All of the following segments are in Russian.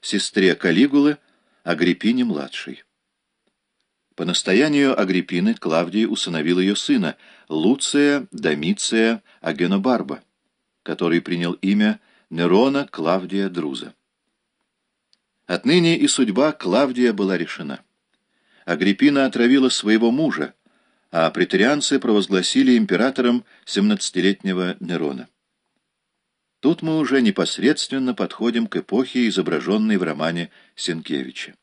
сестре Калигулы, Агриппине-младшей. По настоянию Агриппины Клавдий усыновил ее сына, Луция Домиция Агенобарба, который принял имя Нерона Клавдия Друза. Отныне и судьба Клавдия была решена. Агриппина отравила своего мужа, а претарианцы провозгласили императором 17-летнего Нерона. Тут мы уже непосредственно подходим к эпохе, изображенной в романе Сенкевича.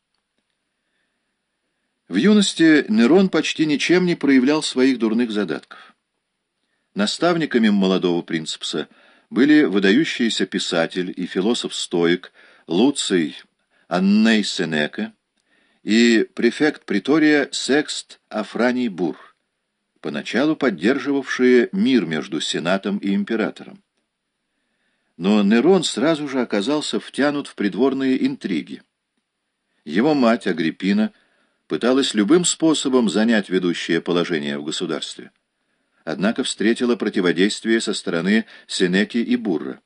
В юности Нерон почти ничем не проявлял своих дурных задатков. Наставниками молодого принципса были выдающийся писатель и философ-стоик Луций Анней Сенека и префект притория Секст Афраний Бур, поначалу поддерживавшие мир между сенатом и императором. Но Нерон сразу же оказался втянут в придворные интриги. Его мать, Агриппина, пыталась любым способом занять ведущее положение в государстве. Однако встретила противодействие со стороны Сенеки и Бурра.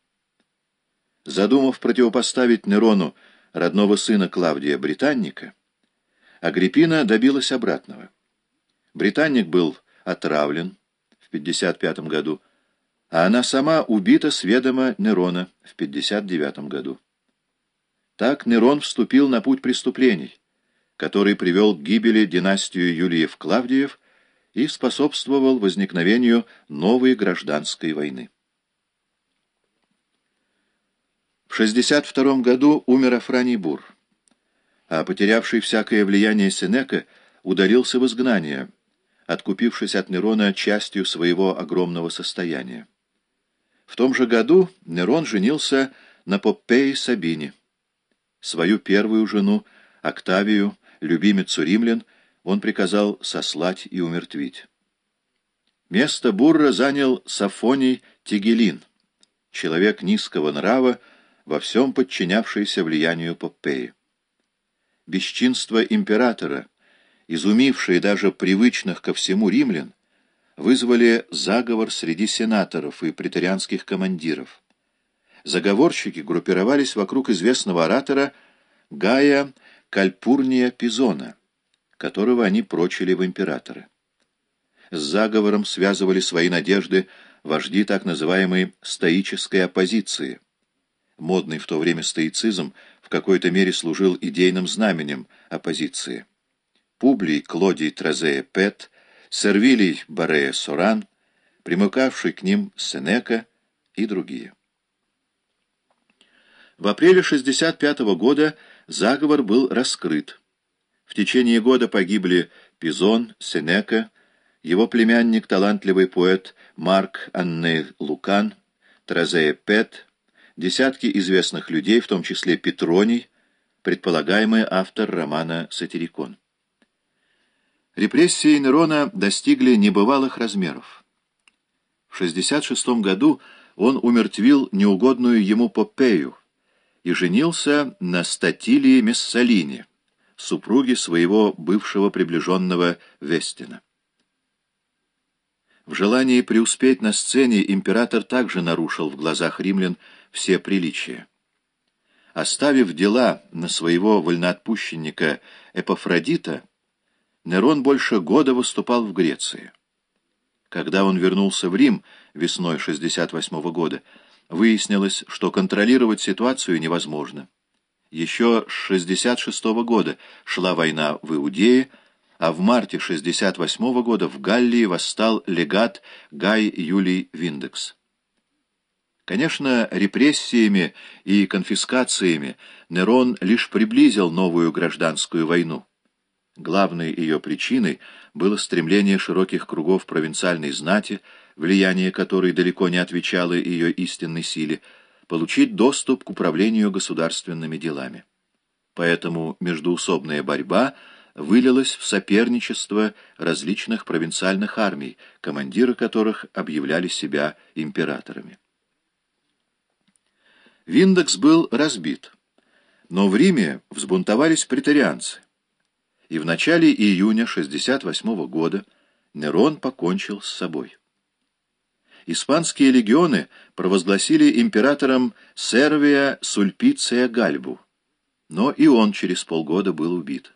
Задумав противопоставить Нерону родного сына Клавдия Британника, Агриппина добилась обратного. Британник был отравлен в 55 году, а она сама убита с ведома Нерона в 59 году. Так Нерон вступил на путь преступлений, который привел к гибели династию Юлиев-Клавдиев и способствовал возникновению новой гражданской войны. В 62 году умер Афраний Бур, а потерявший всякое влияние Сенека удалился в изгнание, откупившись от Нерона частью своего огромного состояния. В том же году Нерон женился на Поппее Сабине. Свою первую жену, Октавию, любимицу римлян, он приказал сослать и умертвить. Место Бурра занял Сафоний Тигелин, человек низкого нрава, во всем подчинявшийся влиянию Поппеи. Бесчинство императора, изумившие даже привычных ко всему римлян, вызвали заговор среди сенаторов и претарианских командиров. Заговорщики группировались вокруг известного оратора Гая Кальпурния Пизона, которого они прочили в императоры. С заговором связывали свои надежды вожди так называемой стоической оппозиции. Модный в то время стоицизм в какой-то мере служил идейным знаменем оппозиции. Публий Клодий Тразея Пет, Сервилий Барея Соран, примыкавший к ним Сенека и другие. В апреле 65 -го года заговор был раскрыт. В течение года погибли Пизон, Сенека, его племянник, талантливый поэт Марк Анне Лукан, Тразея Пет, десятки известных людей, в том числе Петроний, предполагаемый автор романа «Сатирикон». Репрессии Нерона достигли небывалых размеров. В 66 году он умертвил неугодную ему Попею и женился на Статилии Мессалине, супруге своего бывшего приближенного Вестина. В желании преуспеть на сцене император также нарушил в глазах римлян все приличия. Оставив дела на своего вольноотпущенника Эпофродита, Нерон больше года выступал в Греции. Когда он вернулся в Рим весной 68 -го года, выяснилось, что контролировать ситуацию невозможно. Еще с 66 -го года шла война в Иудее, а в марте 68 -го года в Галлии восстал легат Гай Юлий Виндекс. Конечно, репрессиями и конфискациями Нерон лишь приблизил новую гражданскую войну. Главной ее причиной было стремление широких кругов провинциальной знати, влияние которой далеко не отвечало ее истинной силе, получить доступ к управлению государственными делами. Поэтому междуусобная борьба вылилась в соперничество различных провинциальных армий, командиры которых объявляли себя императорами. Виндекс был разбит, но в Риме взбунтовались претарианцы и в начале июня 68 года Нерон покончил с собой. Испанские легионы провозгласили императором Сервия Сульпиция Гальбу, но и он через полгода был убит.